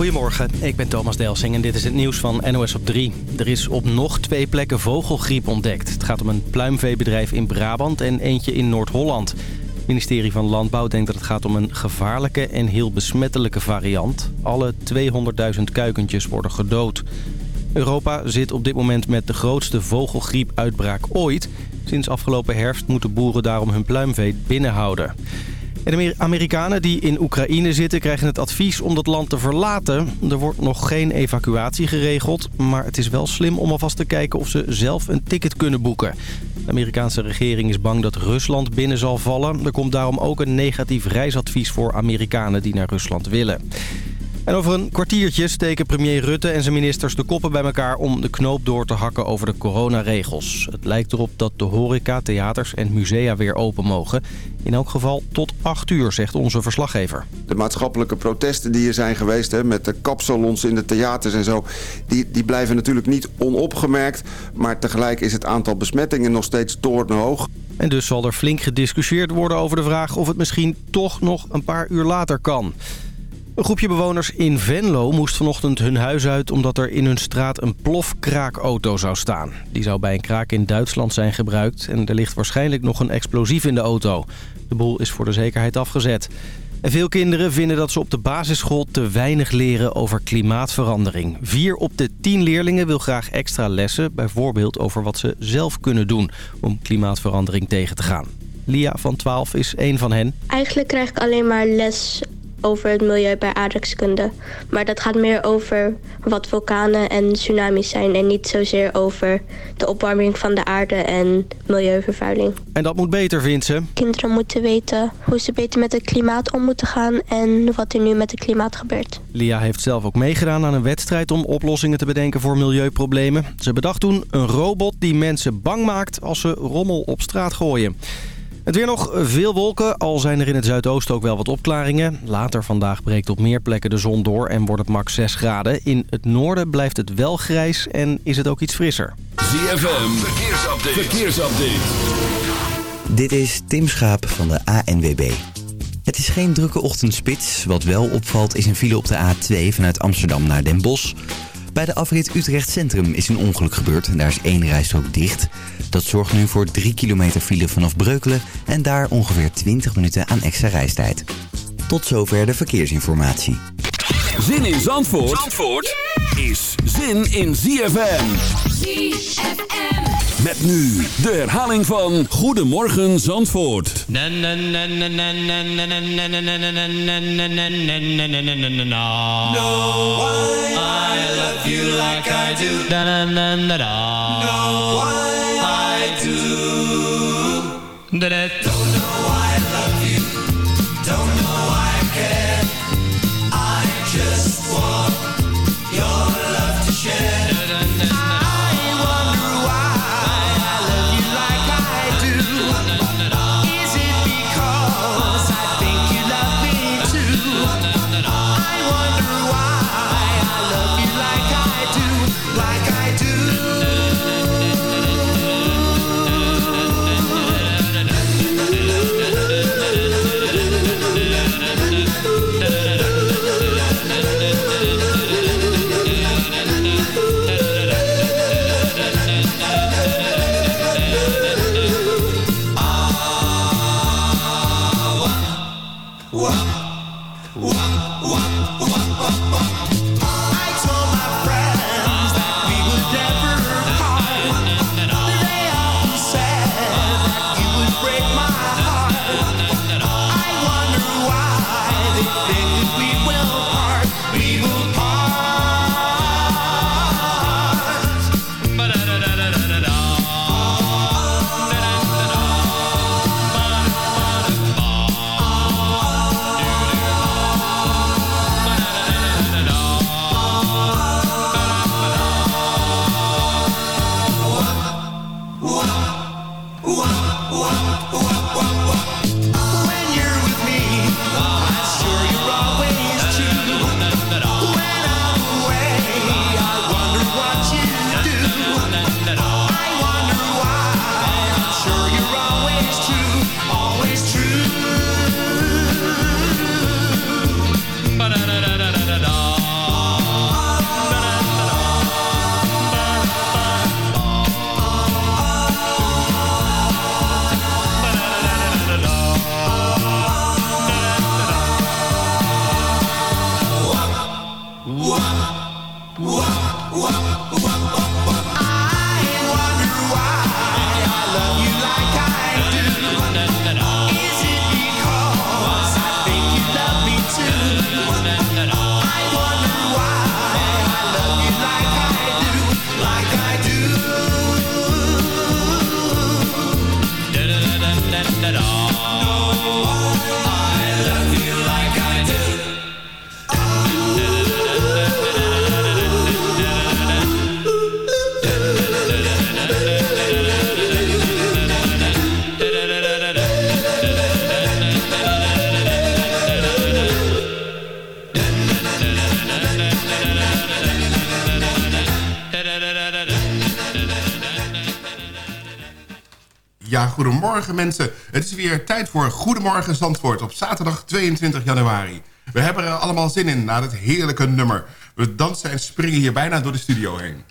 Goedemorgen, ik ben Thomas Delsing en dit is het nieuws van NOS op 3. Er is op nog twee plekken vogelgriep ontdekt. Het gaat om een pluimveebedrijf in Brabant en eentje in Noord-Holland. Het ministerie van Landbouw denkt dat het gaat om een gevaarlijke en heel besmettelijke variant. Alle 200.000 kuikentjes worden gedood. Europa zit op dit moment met de grootste vogelgriepuitbraak ooit. Sinds afgelopen herfst moeten boeren daarom hun pluimvee binnenhouden. De Amerikanen die in Oekraïne zitten krijgen het advies om dat land te verlaten. Er wordt nog geen evacuatie geregeld, maar het is wel slim om alvast te kijken of ze zelf een ticket kunnen boeken. De Amerikaanse regering is bang dat Rusland binnen zal vallen. Er komt daarom ook een negatief reisadvies voor Amerikanen die naar Rusland willen. En over een kwartiertje steken premier Rutte en zijn ministers de koppen bij elkaar... om de knoop door te hakken over de coronaregels. Het lijkt erop dat de horeca, theaters en musea weer open mogen. In elk geval tot 8 uur, zegt onze verslaggever. De maatschappelijke protesten die er zijn geweest... Hè, met de kapsalons in de theaters en zo... Die, die blijven natuurlijk niet onopgemerkt. Maar tegelijk is het aantal besmettingen nog steeds torenhoog. En dus zal er flink gediscussieerd worden over de vraag... of het misschien toch nog een paar uur later kan... Een groepje bewoners in Venlo moest vanochtend hun huis uit... omdat er in hun straat een plofkraakauto zou staan. Die zou bij een kraak in Duitsland zijn gebruikt... en er ligt waarschijnlijk nog een explosief in de auto. De boel is voor de zekerheid afgezet. En veel kinderen vinden dat ze op de basisschool te weinig leren over klimaatverandering. Vier op de tien leerlingen wil graag extra lessen... bijvoorbeeld over wat ze zelf kunnen doen om klimaatverandering tegen te gaan. Lia van 12 is één van hen. Eigenlijk krijg ik alleen maar les over het milieu bij aardrijkskunde. Maar dat gaat meer over wat vulkanen en tsunamis zijn... en niet zozeer over de opwarming van de aarde en milieuvervuiling. En dat moet beter, vindt ze. Kinderen moeten weten hoe ze beter met het klimaat om moeten gaan... en wat er nu met het klimaat gebeurt. Lia heeft zelf ook meegedaan aan een wedstrijd om oplossingen te bedenken voor milieuproblemen. Ze bedacht toen een robot die mensen bang maakt als ze rommel op straat gooien. Het weer nog veel wolken, al zijn er in het zuidoosten ook wel wat opklaringen. Later vandaag breekt op meer plekken de zon door en wordt het max 6 graden. In het noorden blijft het wel grijs en is het ook iets frisser. ZFM, verkeersupdate. verkeersupdate. Dit is Tim Schaap van de ANWB. Het is geen drukke ochtendspits. Wat wel opvalt is een file op de A2 vanuit Amsterdam naar Den Bosch... Bij de afrit Utrecht Centrum is een ongeluk gebeurd en daar is één rijstrook dicht. Dat zorgt nu voor 3 kilometer file vanaf Breukelen en daar ongeveer 20 minuten aan extra reistijd. Tot zover de verkeersinformatie. Zin in Zandvoort, Zandvoort is zin in ZFM. ZFM. Met nu de herhaling van Goedemorgen Zandvoort. No, I love you like I do. No, I do. Goedemorgen mensen. Het is weer tijd voor Goedemorgen Zandvoort op zaterdag 22 januari. We hebben er allemaal zin in na dit heerlijke nummer. We dansen en springen hier bijna door de studio heen.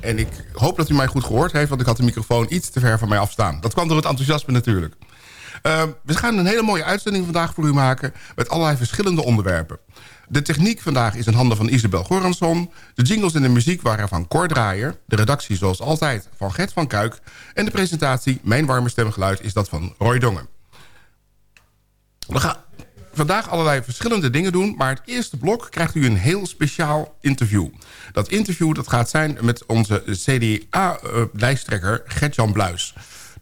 En ik hoop dat u mij goed gehoord heeft, want ik had de microfoon iets te ver van mij afstaan. Dat kwam door het enthousiasme natuurlijk. Uh, we gaan een hele mooie uitzending vandaag voor u maken... met allerlei verschillende onderwerpen. De techniek vandaag is in handen van Isabel Goransson. De jingles en de muziek waren van Cor Draaier. De redactie zoals altijd van Gert van Kuik. En de presentatie, mijn warme stemgeluid, is dat van Roy Dongen. We gaan vandaag allerlei verschillende dingen doen... maar het eerste blok krijgt u een heel speciaal interview. Dat interview dat gaat zijn met onze CDA-lijsttrekker Gert-Jan Bluis.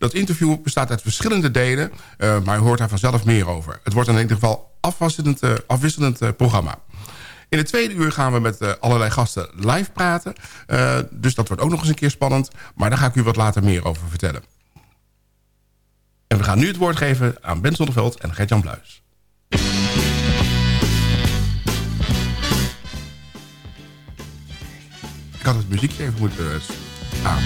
Dat interview bestaat uit verschillende delen, uh, maar u hoort daar vanzelf meer over. Het wordt in ieder geval afwisselend, uh, afwisselend uh, programma. In het tweede uur gaan we met allerlei gasten live praten. dus dat wordt ook nog eens een keer spannend. Maar daar ga ik u wat later meer over vertellen. En we gaan nu het woord geven aan Ben Zonneveld en Gert-Jan Bluis. Ik had het muziekje even moeten aan.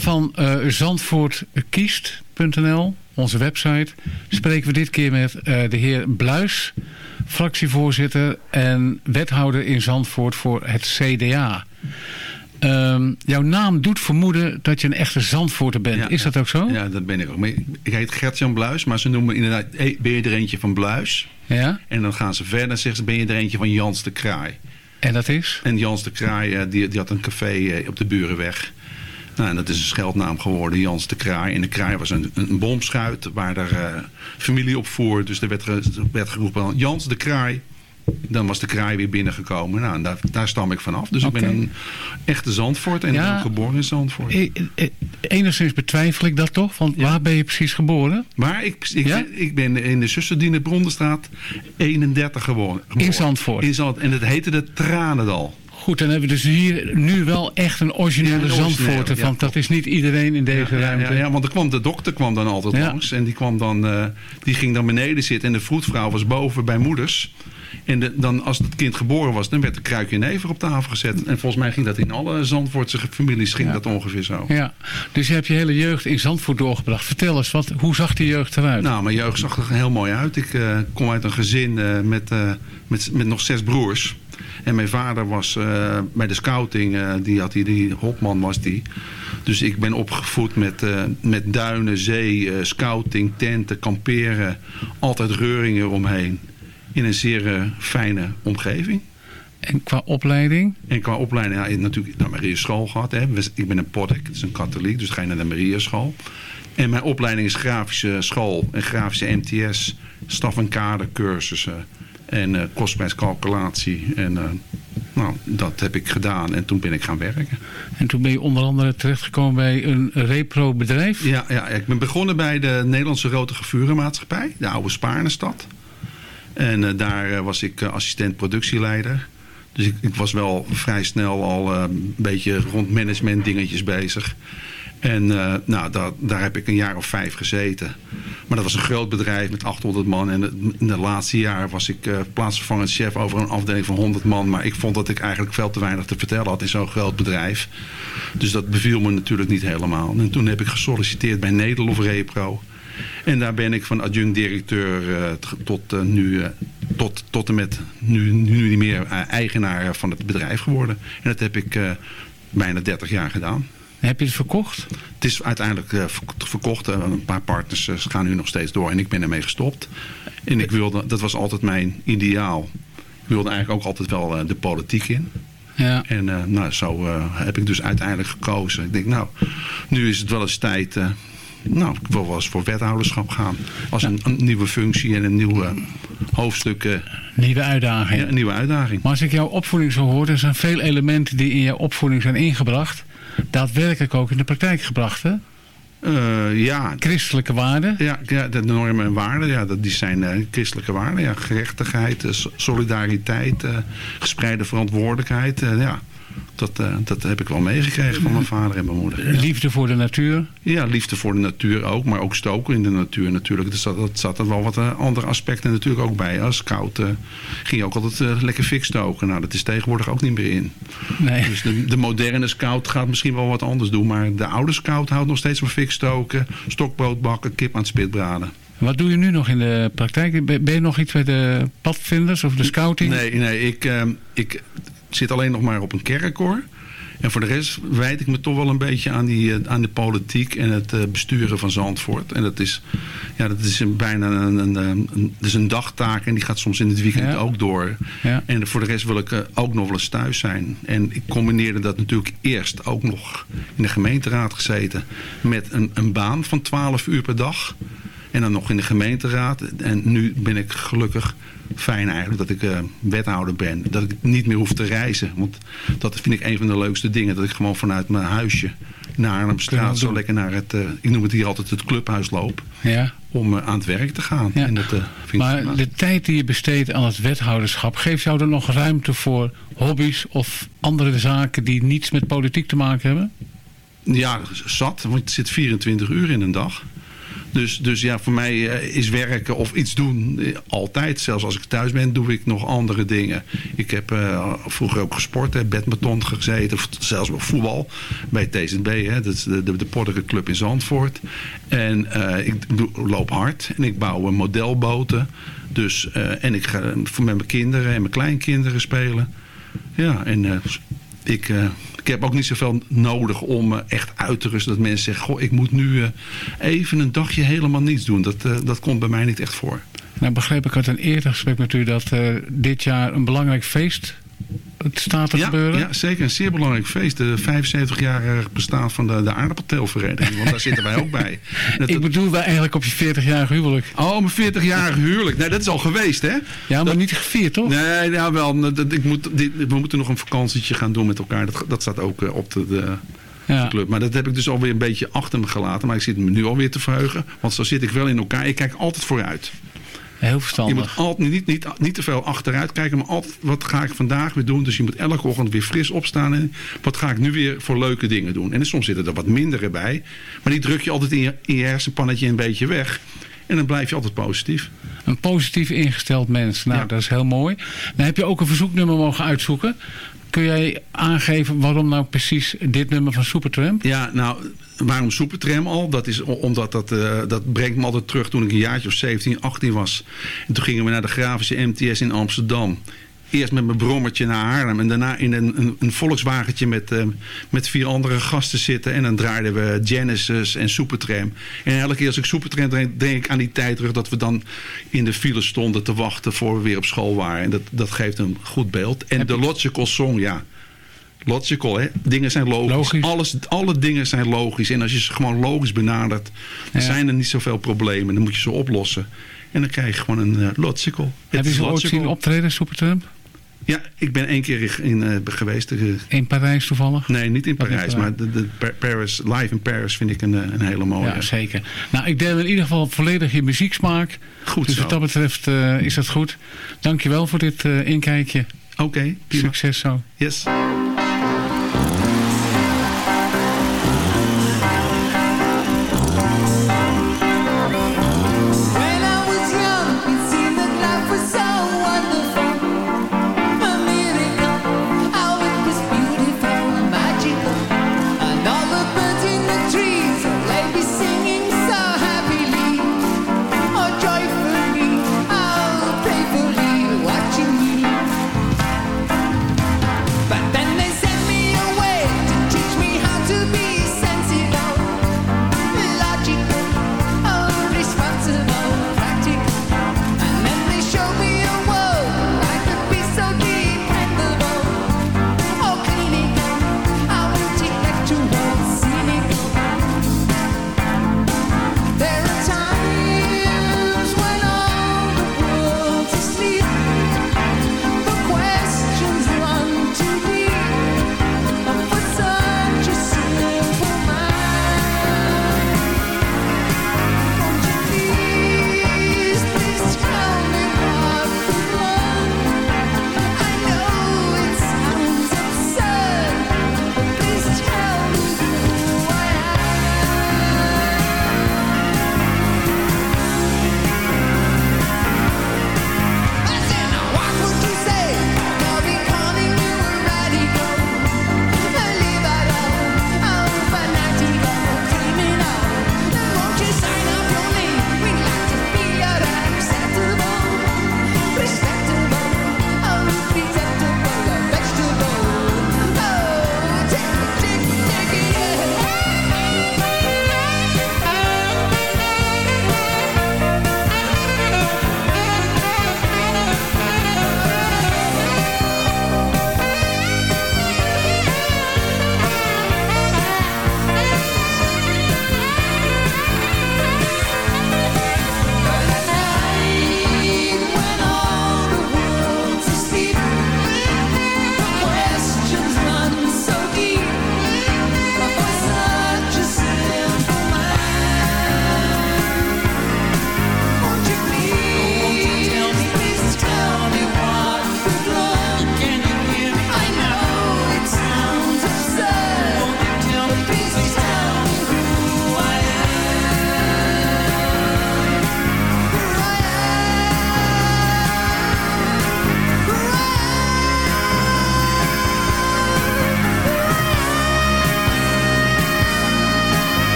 Kader van eh zandvoortkiest.nl, onze website, spreken we dit keer met eh, de heer Bluis, fractievoorzitter en wethouder in Zandvoort voor het CDA. Ehm, jouw naam doet vermoeden dat je een echte Zandvoorter bent. Ja, Is dat ook zo? Ja, dat ben ik ook. Maar Ik heet Gert-Jan Bluis, maar ze noemen me inderdaad... hey, ben je er eentje van Bluis? Ja? En dan gaan ze verder en zeggen ze... ben je er eentje van Jans de Kraai? En dat is? En Jans de Kraai, eh, die, die had een café eh, op de Burenweg. Nou, en dat is een scheldnaam geworden, Jans de Kraai. En de Kraai was een, een bomschuit waar er eh, familie op voer. Dus er werd, werd geroepen, Jans de Kraai. Dan was de kraai weer binnengekomen. Nou, en daar, daar stam ik vanaf. Dus ik ben een echte Zandvoort. En Ja. geboren in Zandvoort. E- e- Enigszins betwijfel ik dat toch? Want waar ben je precies geboren? Maar ik, ik, Ja? ben, ik ben in de Zusserdiener Brondenstraat 31 gewoon. In Zandvoort? In Zand, en het heette de Tranendal. Goed, dan hebben we dus hier nu wel echt een originele Ja, een originele, Zandvoorter. ja, Want dat is niet iedereen in deze Ja, ruimte. Ja, want er kwam, de dokter kwam dan altijd langs. En die, kwam dan, eh, die ging dan beneden zitten. En de vroedvrouw was boven bij moeders. En de, dan, als het kind geboren was, dan werd een kruikje never op tafel gezet. En volgens mij ging dat in alle Zandvoortse families ging dat ongeveer zo. Ja, dus je hebt je hele jeugd in Zandvoort doorgebracht. Vertel eens, wat, hoe zag die jeugd eruit? Nou, mijn jeugd zag er heel mooi uit. Ik eh, kom uit een gezin eh, met, met, met nog zes broers. En mijn vader was eh, bij de scouting, eh, die, had die, die hopman was die. Dus ik ben opgevoed met, eh, met duinen, zee, scouting, tenten, kamperen. Altijd reuringen omheen. In een zeer fijne omgeving. En qua opleiding? En qua opleiding, ja, ik heb natuurlijk de Maria school gehad. Hè. Ik ben een poddek, het is een katholiek, dus ga je naar de Maria school. En mijn opleiding is grafische school en grafische MTS, staf- en kadercursussen en eh kostprijscalculatie. En eh, nou, dat heb ik gedaan en toen ben ik gaan werken. En toen ben je onder andere terechtgekomen bij een repro bedrijf. Ja, ja, ik ben begonnen bij de Nederlandse Rode Gevurenmaatschappij, de oude Spaarnestad. En eh, daar was ik assistent productieleider. Dus ik, ik was wel vrij snel al een beetje rond management dingetjes bezig. En eh, nou, daar, daar heb ik een jaar of vijf gezeten. Maar dat was een groot bedrijf met 800 man. En in de laatste jaren was ik eh, plaatsvervangend chef over een afdeling van 100 man. Maar ik vond dat ik eigenlijk veel te weinig te vertellen had in zo'n groot bedrijf. Dus dat beviel me natuurlijk niet helemaal. En toen heb ik gesolliciteerd bij Nederlof Repro. En daar ben ik van adjunct-directeur eh, tot, nu, tot, tot en met nu, nu niet meer eigenaar van het bedrijf geworden. En dat heb ik bijna 30 jaar gedaan. Heb je het verkocht? Het is uiteindelijk eh, verk- verkocht. Een paar partners eh, gaan nu nog steeds door en ik ben ermee gestopt. En ik wilde, dat was altijd mijn ideaal. Ik wilde eigenlijk ook altijd wel eh, de politiek in. Ja. En nou, zo heb ik dus uiteindelijk gekozen. Ik denk, nou, nu is het wel eens tijd. Nou, ik wil wel eens voor wethouderschap gaan. Als een, een nieuwe functie en een nieuw eh, hoofdstuk. eh, Nieuwe uitdaging. ja, een nieuwe uitdaging. Maar als ik jouw opvoeding zo hoor, er zijn veel elementen die in jouw opvoeding zijn ingebracht. Daadwerkelijk ook in de praktijk gebracht, hè? Eh, ja, Christelijke waarden. Ja, ja, de normen en waarden, ja, dat, die zijn eh, christelijke waarden. Ja, gerechtigheid, so- solidariteit, gespreide verantwoordelijkheid. ja, dat, eh, dat heb ik wel meegekregen van mijn vader en mijn moeder. Ja. Liefde voor de natuur. Ja, liefde voor de natuur ook, maar ook stoken in de natuur natuurlijk. Dus dat, dat zat er wel wat eh, andere aspecten natuurlijk ook bij. Als scout eh, ging je ook altijd lekker fik stoken. Nou, dat is tegenwoordig ook niet meer in. Nee. Dus de, de moderne scout gaat misschien wel wat anders doen. Maar de oude scout houdt nog steeds van fik stoken, stokbrood bakken, kip aan het spit braden. Wat doe je nu nog in de praktijk? Ben je nog iets bij de padvinders of de scouting? Nee, nee ik, ik zit alleen nog maar op een kerkkoor. En voor de rest wijd ik me toch wel een beetje aan, die, eh, aan de politiek en het eh, besturen van Zandvoort. En dat is, ja, dat is een, bijna een, een, een, dat is een dagtaak en die gaat soms in het weekend Ja. ook door. Ja. En voor de rest wil ik eh, ook nog wel eens thuis zijn. En ik combineerde dat natuurlijk eerst ook nog in de gemeenteraad gezeten met een, een baan van 12 uur per dag. En dan nog in de gemeenteraad. En nu ben ik gelukkig fijn eigenlijk dat ik eh, wethouder ben. Dat ik niet meer hoef te reizen. Want dat vind ik een van de leukste dingen. Dat ik gewoon vanuit mijn huisje naar Arnhemstraat je zo lekker naar het, eh, ik noem het hier altijd het clubhuis loop. Ja. Om eh, aan het werk te gaan. Ja. En dat ik Maar de tijd die je besteedt aan het wethouderschap, geeft jou er nog ruimte voor hobby's of andere zaken die niets met politiek te maken hebben? Ja, zat. Want het zit 24 uur in een dag. Dus, dus ja, voor mij eh, is werken of iets doen eh, altijd. Zelfs als ik thuis ben, doe ik nog andere dingen. Ik heb eh, vroeger ook gesport, hè, badminton gezeten. Of zelfs voetbal bij TZB. Hè, dat is de, de, Portekenclub in Zandvoort. En ik loop hard. En ik bouw modelboten. Dus, en ik ga met mijn kinderen en mijn kleinkinderen spelen. Ja, en ik, eh, ik heb ook niet zoveel nodig om eh, echt uit te rusten. Dat mensen zeggen, goh, ik moet nu eh, even een dagje helemaal niets doen. Dat, dat komt bij mij niet echt voor. Nou begreep ik uit een eerder gesprek met u dat dit jaar een belangrijk feest het staat te Ja, gebeuren. ja, zeker. Een zeer belangrijk feest. De 75-jarig bestaan van de, de aardappelteelvereniging. Want daar zitten wij ook bij. Dat- Ik bedoel wel eigenlijk op je 40-jarig huwelijk. Oh, mijn 40-jarig huwelijk. Nee, dat is al geweest, hè? Ja, maar niet gevierd, toch? Nee, nou wel. dat- Ik moet, dit, we moeten nog een vakantietje gaan doen met elkaar. Dat, dat staat ook eh, op de, de, Ja. club. Maar dat heb ik dus alweer een beetje achter me gelaten. Maar ik zit me nu alweer te verheugen. Want zo zit ik wel in elkaar. Ik kijk altijd vooruit. Heel verstandig. Je moet altijd niet, niet, niet te veel achteruit kijken, maar altijd wat ga ik vandaag weer doen. Dus je moet elke ochtend weer fris opstaan. En wat ga ik nu weer voor leuke dingen doen? En soms zitten er wat mindere bij. Maar die druk je altijd in je, in je hersenpannetje een beetje weg. En dan blijf je altijd positief. Een positief ingesteld mens. Nou, dat is heel mooi. Dan heb je ook een verzoeknummer mogen uitzoeken. Kun jij aangeven waarom nou precies dit nummer van Supertramp? Ja, nou, waarom Supertram al? Dat is omdat dat, uh, dat brengt me altijd terug toen ik een jaartje of 17, 18 was. En toen gingen we naar de Grafische MTS in Amsterdam eerst met mijn brommertje naar Haarlem. En daarna in een, een, een Volkswagentje met, uh, met vier andere gasten zitten. En dan draaiden we Genesis en Supertram. En elke keer als ik Supertram denk, denk ik aan die tijd terug... dat we dan in de file stonden te wachten voor we weer op school waren. En dat, dat geeft een goed beeld. En de Logical Song, ja... Logical, hè? Dingen zijn logisch. logisch. Alles, alle dingen zijn logisch. En als je ze gewoon logisch benadert... dan Ja. zijn er niet zoveel problemen. Dan moet je ze oplossen. En dan krijg je gewoon een uh, logical. Heb je ze ooit zien optreden, Supertramp? Ja, ik ben één keer in, uh, geweest. Uh, in Parijs toevallig? Nee, niet in Parijs. Maar de, de Paris, live in Paris vind ik een, een hele mooie. Ja, zeker. Nou, ik deel in ieder geval volledig je muzieksmaak. Goed Dus zo. wat dat betreft uh, is dat goed. Dankjewel voor dit inkijkje. Oké, okay, Succes zo. Yes.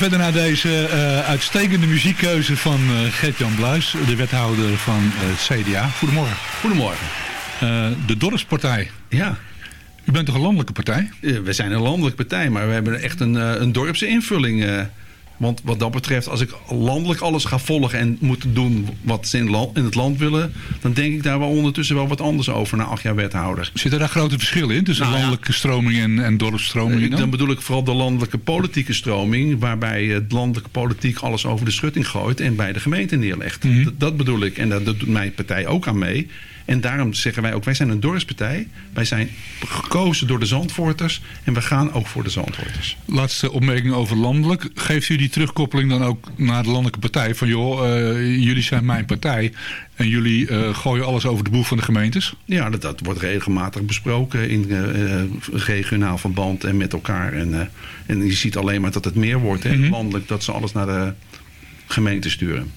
Verder naar deze eh, uitstekende muziekkeuze van uh, Gert-Jan Bluis, de wethouder van het CDA. Goedemorgen. Goedemorgen. de Dorpspartij. Ja. U bent toch een landelijke partij? we zijn een landelijke partij, maar we hebben echt een, een dorpse invulling. Want wat dat betreft, als ik landelijk alles ga volgen en moet doen wat ze in, in het land willen, dan denk ik daar wel ondertussen wel wat anders over na acht jaar wethouder. Zitten daar grote verschillen in tussen nou, landelijke stroming en, en dorpsstroming? Dan? dan? bedoel ik vooral de landelijke politieke stroming, waarbij het landelijke politiek alles over de schutting gooit en bij de gemeente neerlegt. Mhm. dat, dat bedoel ik en daar doet mijn partij ook aan mee. En daarom zeggen wij ook, wij zijn een dorpspartij. Wij zijn gekozen door de Zandvoorters en we gaan ook voor de Zandvoorters. Laatste opmerking over landelijk. Geeft u die terugkoppeling dan ook naar de landelijke partij? Van joh, uh, jullie zijn mijn partij en jullie uh, gooien alles over de boeg van de gemeentes? Ja, dat, dat wordt regelmatig besproken in uh, regionaal verband en met elkaar. En, en je ziet alleen maar dat het meer wordt. Hè, mhm. Landelijk dat ze alles naar de gemeente sturen.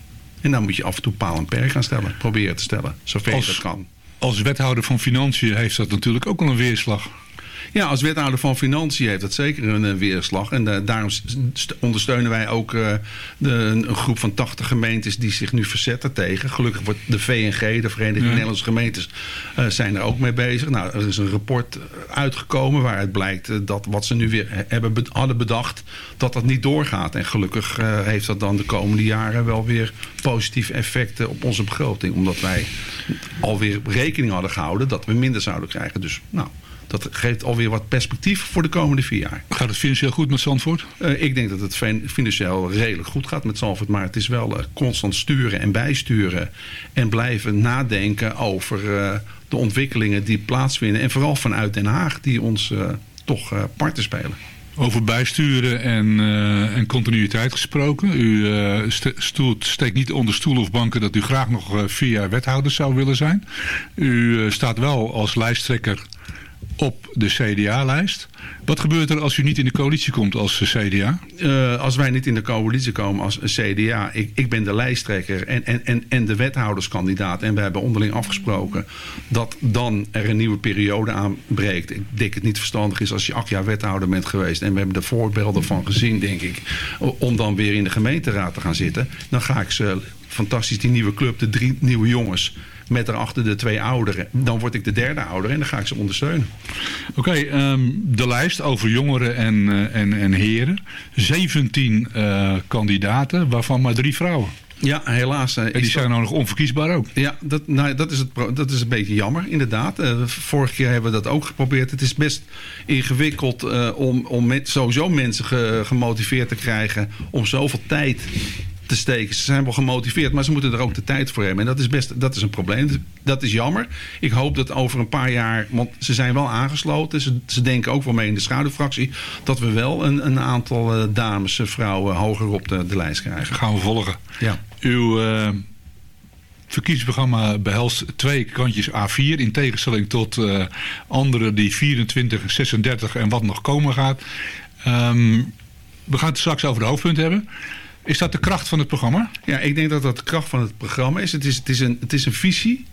En dan moet je af en toe paal en perk gaan stellen. Proberen te stellen, zover je dat kan. Als wethouder van Financiën heeft dat natuurlijk ook wel een weerslag. Ja, als wethouder van Financiën heeft dat zeker een uh, weerslag. En uh, daarom ondersteunen wij ook uh, de, een groep van 80 gemeentes die zich nu verzetten tegen. Gelukkig wordt de VNG, de Vereniging Nederlandse Gemeentes, zijn er ook mee bezig. Nou, er is een rapport uitgekomen waaruit blijkt dat wat ze nu weer hebben, hadden bedacht, dat dat niet doorgaat. En gelukkig heeft dat dan de komende jaren wel weer positieve effecten op onze begroting. Omdat wij alweer rekening hadden gehouden dat we minder zouden krijgen. Dus nou, dat geeft alweer wat perspectief voor de komende vier jaar. Gaat het financieel goed met Zandvoort? Uh, ik denk dat het financieel redelijk goed gaat met Zandvoort. Maar het is wel uh, constant sturen en bijsturen. En blijven nadenken over uh, de ontwikkelingen die plaatsvinden. En vooral vanuit Den Haag die ons toch parten spelen. Over bijsturen en, uh, en continuïteit gesproken. U uh, stoelt, steekt niet onder stoel of banken dat u graag nog uh, vier jaar wethouder zou willen zijn. U staat wel als lijsttrekker op de CDA-lijst. Wat gebeurt er als u niet in de coalitie komt als CDA? Uh, als wij niet in de coalitie komen als CDA... ik, ik ben de lijsttrekker en, en, en, en de wethouderskandidaat... en we hebben onderling afgesproken dat dan er een nieuwe periode aanbreekt. Ik denk het niet verstandig is als je acht jaar wethouder bent geweest... en we hebben er voorbeelden van gezien, denk ik... om dan weer in de gemeenteraad te gaan zitten. Dan ga ik ze fantastisch die nieuwe club, de drie nieuwe jongens met daarachter de twee ouderen. Dan word ik de derde ouder en dan ga ik ze ondersteunen. Oké, ehm, de lijst over jongeren en, uh, en, en heren. 17 uh, kandidaten, waarvan maar drie vrouwen. Ja, helaas. Uh, en die zijn nou nog onverkiesbaar ook. Ja, dat, nou, dat, is het, dat is een beetje jammer, inderdaad. Uh, vorige keer hebben we dat ook geprobeerd. Het is best ingewikkeld uh, om, om met, sowieso mensen ge, gemotiveerd te krijgen... om zoveel tijd te steken. Ze zijn wel gemotiveerd, maar ze moeten er ook de tijd voor hebben. En dat is best dat is een probleem. Dat is jammer. Ik hoop dat over een paar jaar, want ze zijn wel aangesloten. Ze, ze denken ook wel mee in de schaduwfractie. Dat we wel een, een aantal uh, dames, uh, vrouwen hoger op de, de lijst krijgen. Gaan we volgen. Ja. Uw uh, verkiezingsprogramma behelst twee kantjes A4. In tegenstelling tot andere die 24, 36 en wat nog komen gaat. Um, we gaan het straks over de hoofdpunten hebben. Is dat de kracht van het programma? Ja, ik denk dat dat de kracht van het programma is. Het is, het is, een, het is een visie.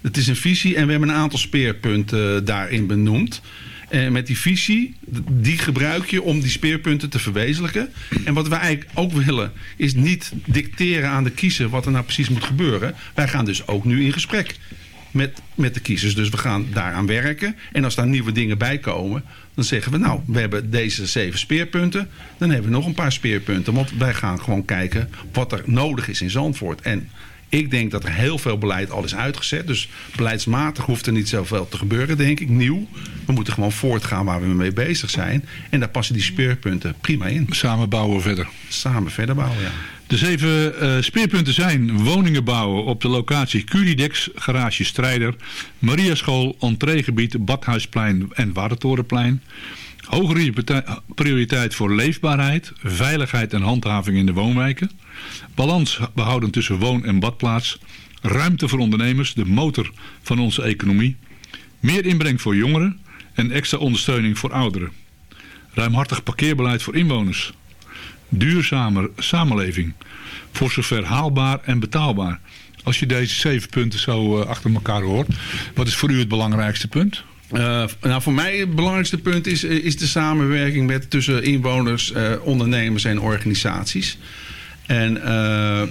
Het is een visie en we hebben een aantal speerpunten eh, daarin benoemd. En met die visie, die gebruik je om die speerpunten te verwezenlijken. En wat wij eigenlijk ook willen, is niet dicteren aan de kiezer wat er nou precies moet gebeuren. Wij gaan dus ook nu in gesprek met, met de kiezers. Dus we gaan daaraan werken. En als daar nieuwe dingen bij komen, dan zeggen we nou, we hebben deze zeven speerpunten. Dan hebben we nog een paar speerpunten. Want wij gaan gewoon kijken wat er nodig is in Zandvoort. En ik denk dat er heel veel beleid al is uitgezet. Dus beleidsmatig hoeft er niet zoveel te gebeuren, denk ik. Nieuw. We moeten gewoon voortgaan waar we mee bezig zijn. En daar passen die speerpunten prima in. Samen bouwen verder. Samen verder bouwen, ja. De zeven uh, speerpunten zijn woningen bouwen op de locatie Curidex, Garage Strijder, Mariaschool, Entreegebied, Badhuisplein en Watertorenplein. Hogere prioriteit voor leefbaarheid, veiligheid en handhaving in de woonwijken. Balans behouden tussen woon- en badplaats. Ruimte voor ondernemers, de motor van onze economie. Meer inbreng voor jongeren en extra ondersteuning voor ouderen. Ruimhartig parkeerbeleid voor inwoners. Duurzame samenleving. Voor zover haalbaar en betaalbaar. Als je deze zeven punten zo uh, achter elkaar hoort, wat is voor u het belangrijkste punt? Uh, nou, voor mij het belangrijkste punt is, is de samenwerking met, tussen inwoners, ondernemers en organisaties. En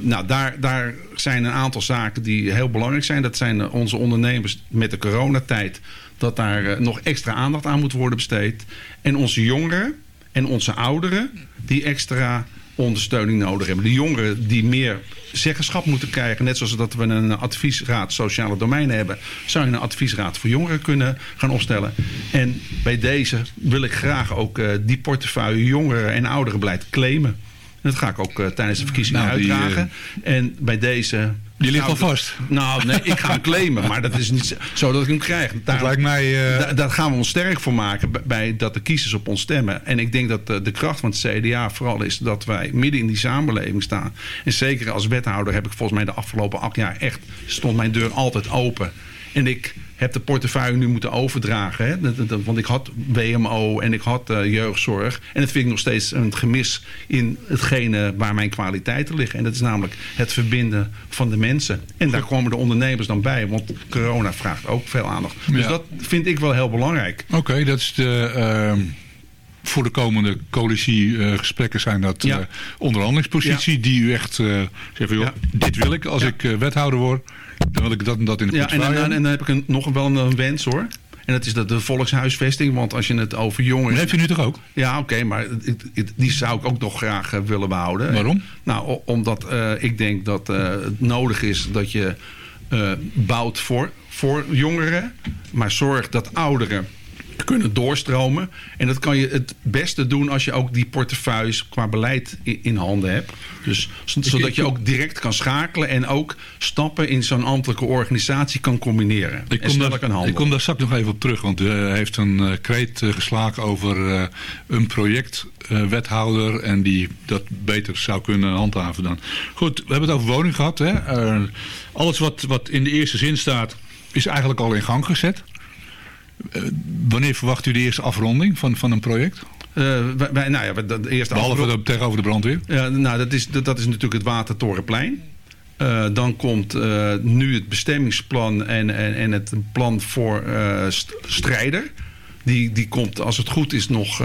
nou, daar, daar zijn een aantal zaken die heel belangrijk zijn. Dat zijn onze ondernemers met de coronatijd. Dat daar nog extra aandacht aan moet worden besteed. En onze jongeren en onze ouderen die extra ondersteuning nodig hebben. De jongeren die meer zeggenschap moeten krijgen. Net zoals dat we een adviesraad sociale domeinen hebben. Zou je een adviesraad voor jongeren kunnen gaan opstellen. En bij deze wil ik graag ook uh, die portefeuille jongeren en ouderenbeleid claimen. En dat ga ik ook uh, tijdens de verkiezingen Nou, die, uitdragen. En bij deze... Die ligt Nou, al vast. Nou, nee, ik ga hem claimen. Maar dat is niet zo dat ik hem krijg. Daar, Dat lijkt mij... eh, da- daar gaan we ons sterk voor maken bij- bij dat de kiezers op ons stemmen. En ik denk dat eh, de kracht van het CDA vooral is dat wij midden in die samenleving staan. En zeker als wethouder heb ik volgens mij de afgelopen acht jaar echt stond mijn deur altijd open. En ik heb de portefeuille nu moeten overdragen. Hè? Want ik had WMO en ik had eh, jeugdzorg. En dat vind ik nog steeds een gemis in hetgene waar mijn kwaliteiten liggen. En dat is namelijk het verbinden van de mensen. En daar komen de ondernemers dan bij. Want corona vraagt ook veel aandacht. Dus Ja. dat vind ik wel heel belangrijk. Oké, dat is de... ehm, voor de komende coalitiegesprekken zijn dat Ja. eh, onderhandelingspositie die u echt eh zegt van, joh, dit wil ik als ik wethouder word. Dan wil ik dat en dat in de Ja, en, dan- en dan heb ik een, nog wel een wens hoor. En dat is dat de volkshuisvesting. Want als je het over jongeren... Dat heeft u nu toch ook? Ja, oké, maar het- het- die zou ik ook nog graag eh, willen behouden. Waarom? Nou, omdat eh, ik denk dat eh, het nodig is dat je bouwt voor, voor jongeren. Maar zorg dat ouderen kunnen doorstromen. En dat kan je het beste doen als je ook die portefeuilles qua beleid in, handen hebt. Dus zodat je ook direct kan schakelen en ook stappen in zo'n ambtelijke organisatie kan combineren. Ik kom, daar, ik kom daar straks nog even op terug, want eh, hij heeft een eh, kreet eh, geslagen over een projectwethouder en die dat beter zou kunnen handhaven dan. Goed, we hebben het over woning gehad. Hè? Alles wat, wat in de eerste zin staat is eigenlijk al in gang gezet. Eh, wanneer verwacht u de eerste afronding van, van een project? Eh, wij, nou ja, de eerste Behalve de, tegenover de brandweer. Ja, nou, dat is, dat, dat is natuurlijk het Watertorenplein. Eh, dan komt nu het bestemmingsplan en, en, en het plan voor st- strijder. Die, die komt, als het goed is, nog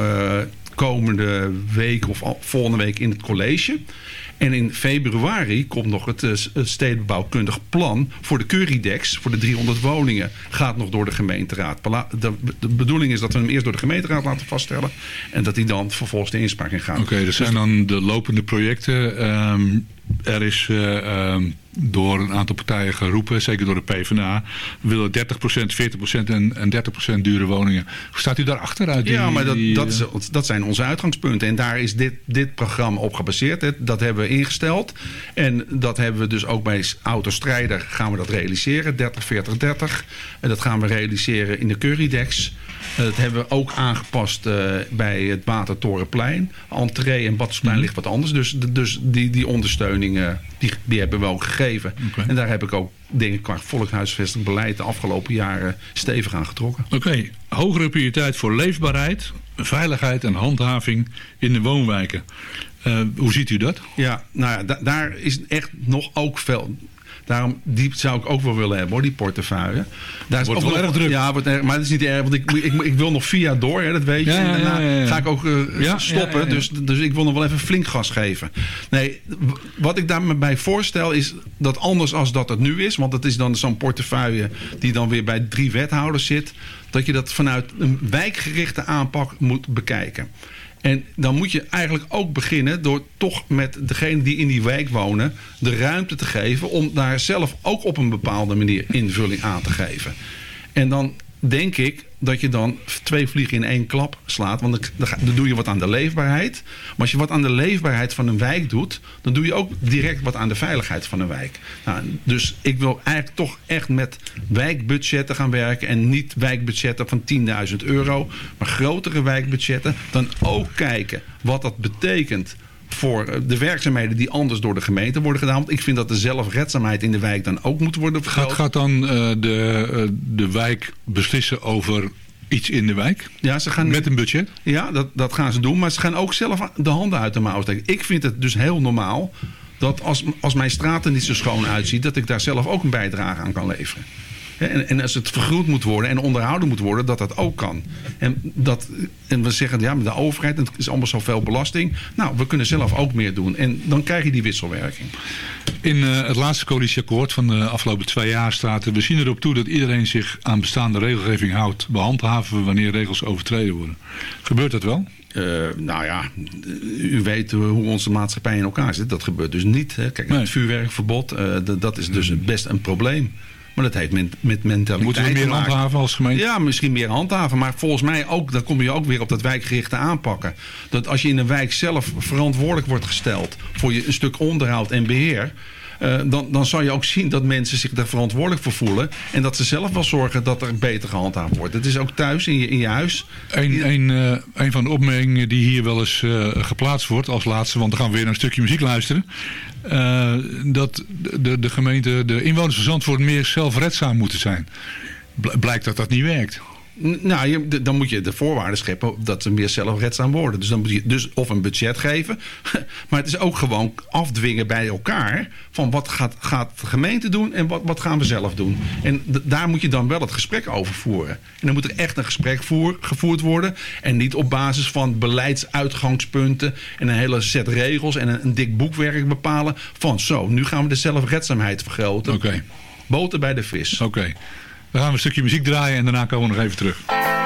komende week of volgende week in het college. En in februari komt nog het, het stedenbouwkundig plan voor de Curidex, voor de 300 woningen, gaat nog door de gemeenteraad. De, de bedoeling is dat we hem eerst door de gemeenteraad laten vaststellen en dat hij dan vervolgens de inspraak in gaat. Oké, dat zijn dan de lopende projecten. Ehm, er is eh, ehm, door een aantal partijen geroepen, zeker door de PvdA, we willen 30%, 40% en, en 30% dure woningen. Staat u daarachter uit? Die, ja, maar dat, die, dat, eh, is, dat zijn onze uitgangspunten. En daar is dit, dit programma op gebaseerd. Dat hebben we ingesteld. En dat hebben we dus ook bij Autostrijder gaan we dat realiseren. 30, 40, 30. En dat gaan we realiseren in de Curidex. Dat hebben we ook aangepast eh, bij het Watertorenplein. Entree en Badsplein ligt wat anders. Dus, dus die, die ondersteuning eh, die, die hebben we ook gegeven. En daar heb ik ook, denk ik, qua volkshuisvesting beleid de afgelopen jaren stevig aan getrokken. Oké, hogere prioriteit voor leefbaarheid, veiligheid en handhaving in de woonwijken. Eh, hoe ziet u dat? Ja, nou ja, da- daar is echt nog ook veel. Daarom, die zou ik ook wel willen hebben hoor, die portefeuille. Daar is Wordt ook wel nog- erg druk. Ja, wordt erg, maar dat is niet erg, want ik, ik, ik wil nog vier jaar door, hè, dat weet je. Ja, ja, en daarna ga ik ook eh, stoppen. Dus, dus ik wil nog wel even flink gas geven. Nee, wat ik daar me bij voorstel is dat anders als dat het nu is... want dat is dan zo'n portefeuille die dan weer bij drie wethouders zit... dat je dat vanuit een wijkgerichte aanpak moet bekijken. En dan moet je eigenlijk ook beginnen door toch met degene die in die wijk wonen de ruimte te geven om daar zelf ook op een bepaalde manier invulling aan te geven. En dan denk ik dat je dan twee vliegen in één klap slaat. Want dan, dan doe je wat aan de leefbaarheid. Maar als je wat aan de leefbaarheid van een wijk doet... dan doe je ook direct wat aan de veiligheid van een wijk. Nou, dus ik wil eigenlijk toch echt met wijkbudgetten gaan werken... en niet wijkbudgetten van 10.000 euro... maar grotere wijkbudgetten. Dan ook kijken wat dat betekent voor eh, de werkzaamheden die anders door de gemeente worden gedaan. Want ik vind dat de zelfredzaamheid in de wijk dan ook moet worden vergroot. Gaat, gaat dan eh, de, eh, de wijk beslissen over iets in de wijk? Ja, ze gaan, Met een budget? ja dat, dat gaan ze doen. Maar ze gaan ook zelf de handen uit de mouw steken. Ik vind het dus heel normaal dat als, als mijn straat er niet zo schoon uitziet... dat ik daar zelf ook een bijdrage aan kan leveren. En, en als het vergroend moet worden en onderhouden moet worden, dat dat ook kan. En, dat, en we zeggen, ja, met de overheid, het is allemaal zoveel belasting. Nou, we kunnen zelf ook meer doen. En dan krijg je die wisselwerking. In eh, het laatste coalitieakkoord van de afgelopen twee jaar staat... we zien erop toe dat iedereen zich aan bestaande regelgeving houdt. Behandhaven wanneer regels overtreden worden. Gebeurt dat wel? Eh, nou ja, u weet hoe onze maatschappij in elkaar zit. Dat gebeurt dus niet. Hè. Kijk, het vuurwerkverbod, uh, dat is dus best een probleem. Maar dat heeft met, met mentaliteit Moeten we meer handhaven als gemeente? Ja, misschien meer handhaven. Maar volgens mij ook, dan kom je ook weer op dat wijkgerichte aanpakken. Dat als je in een wijk zelf verantwoordelijk wordt gesteld... voor je een stuk onderhoud en beheer... Uh, dan, dan zal je ook zien dat mensen zich daar verantwoordelijk voor voelen. En dat ze zelf wel zorgen dat er beter gehandhaafd wordt. Het is ook thuis in je, in je huis. Een, een, uh, een van de opmerkingen die hier wel eens uh, geplaatst wordt als laatste. Want dan gaan we weer naar een stukje muziek luisteren. dat de, de gemeente, de inwoners van Zandvoort meer zelfredzaam moeten zijn. Blijkt dat dat niet werkt. Nou, je, dan moet je de voorwaarden scheppen dat ze meer zelfredzaam worden. Dus dan moet je dus of een budget geven. Maar het is ook gewoon afdwingen bij elkaar. Van wat gaat, gaat de gemeente doen en wat, wat gaan we zelf doen. En daar moet je dan wel het gesprek over voeren. En dan moet er echt een gesprek voer, gevoerd worden. En niet op basis van beleidsuitgangspunten. En een hele set regels en een, een dik boekwerk bepalen. Van zo, nu gaan we de zelfredzaamheid vergroten. Oké. Okay. Boter bij de vis. Oké. Okay. Dan gaan we een stukje muziek draaien en daarna komen we nog even terug.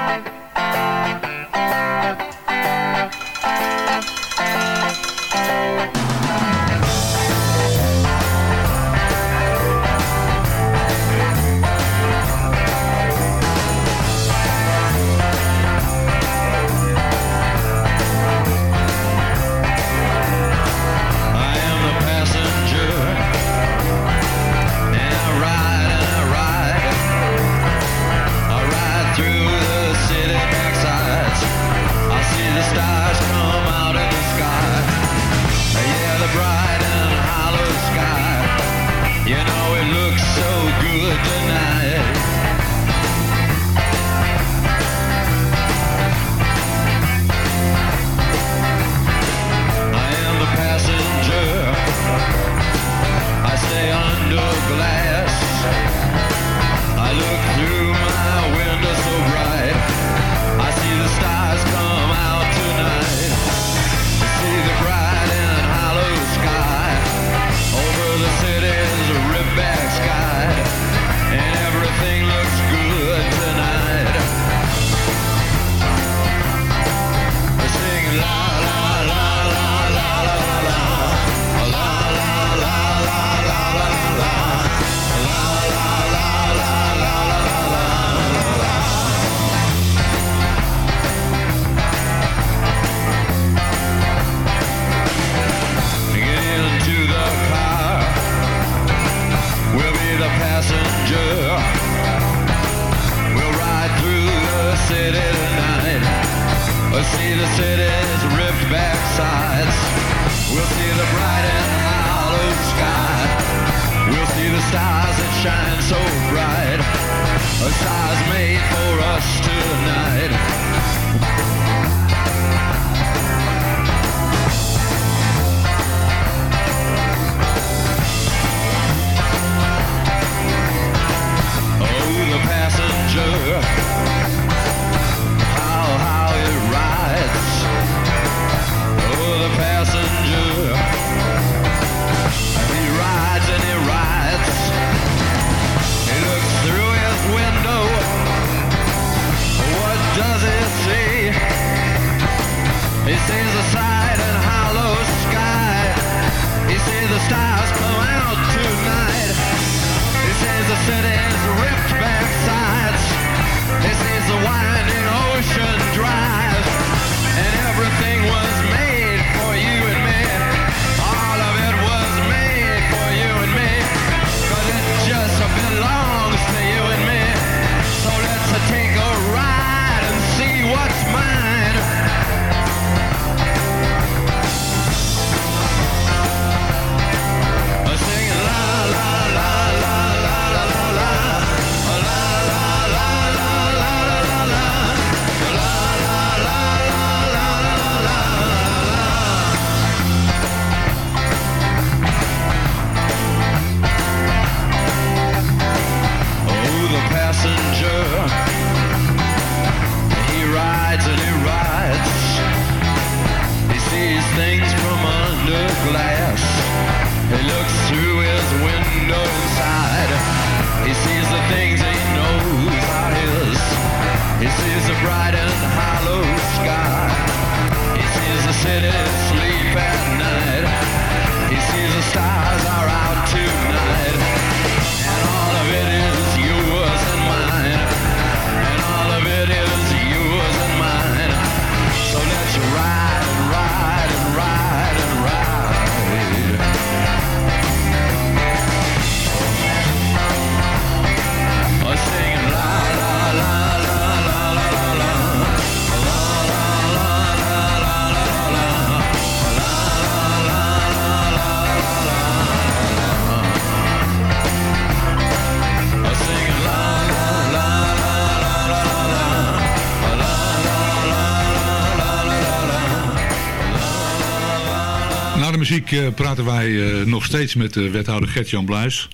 Eh, praten wij eh, nog steeds met uh, wethouder Gert-Jan Bluis.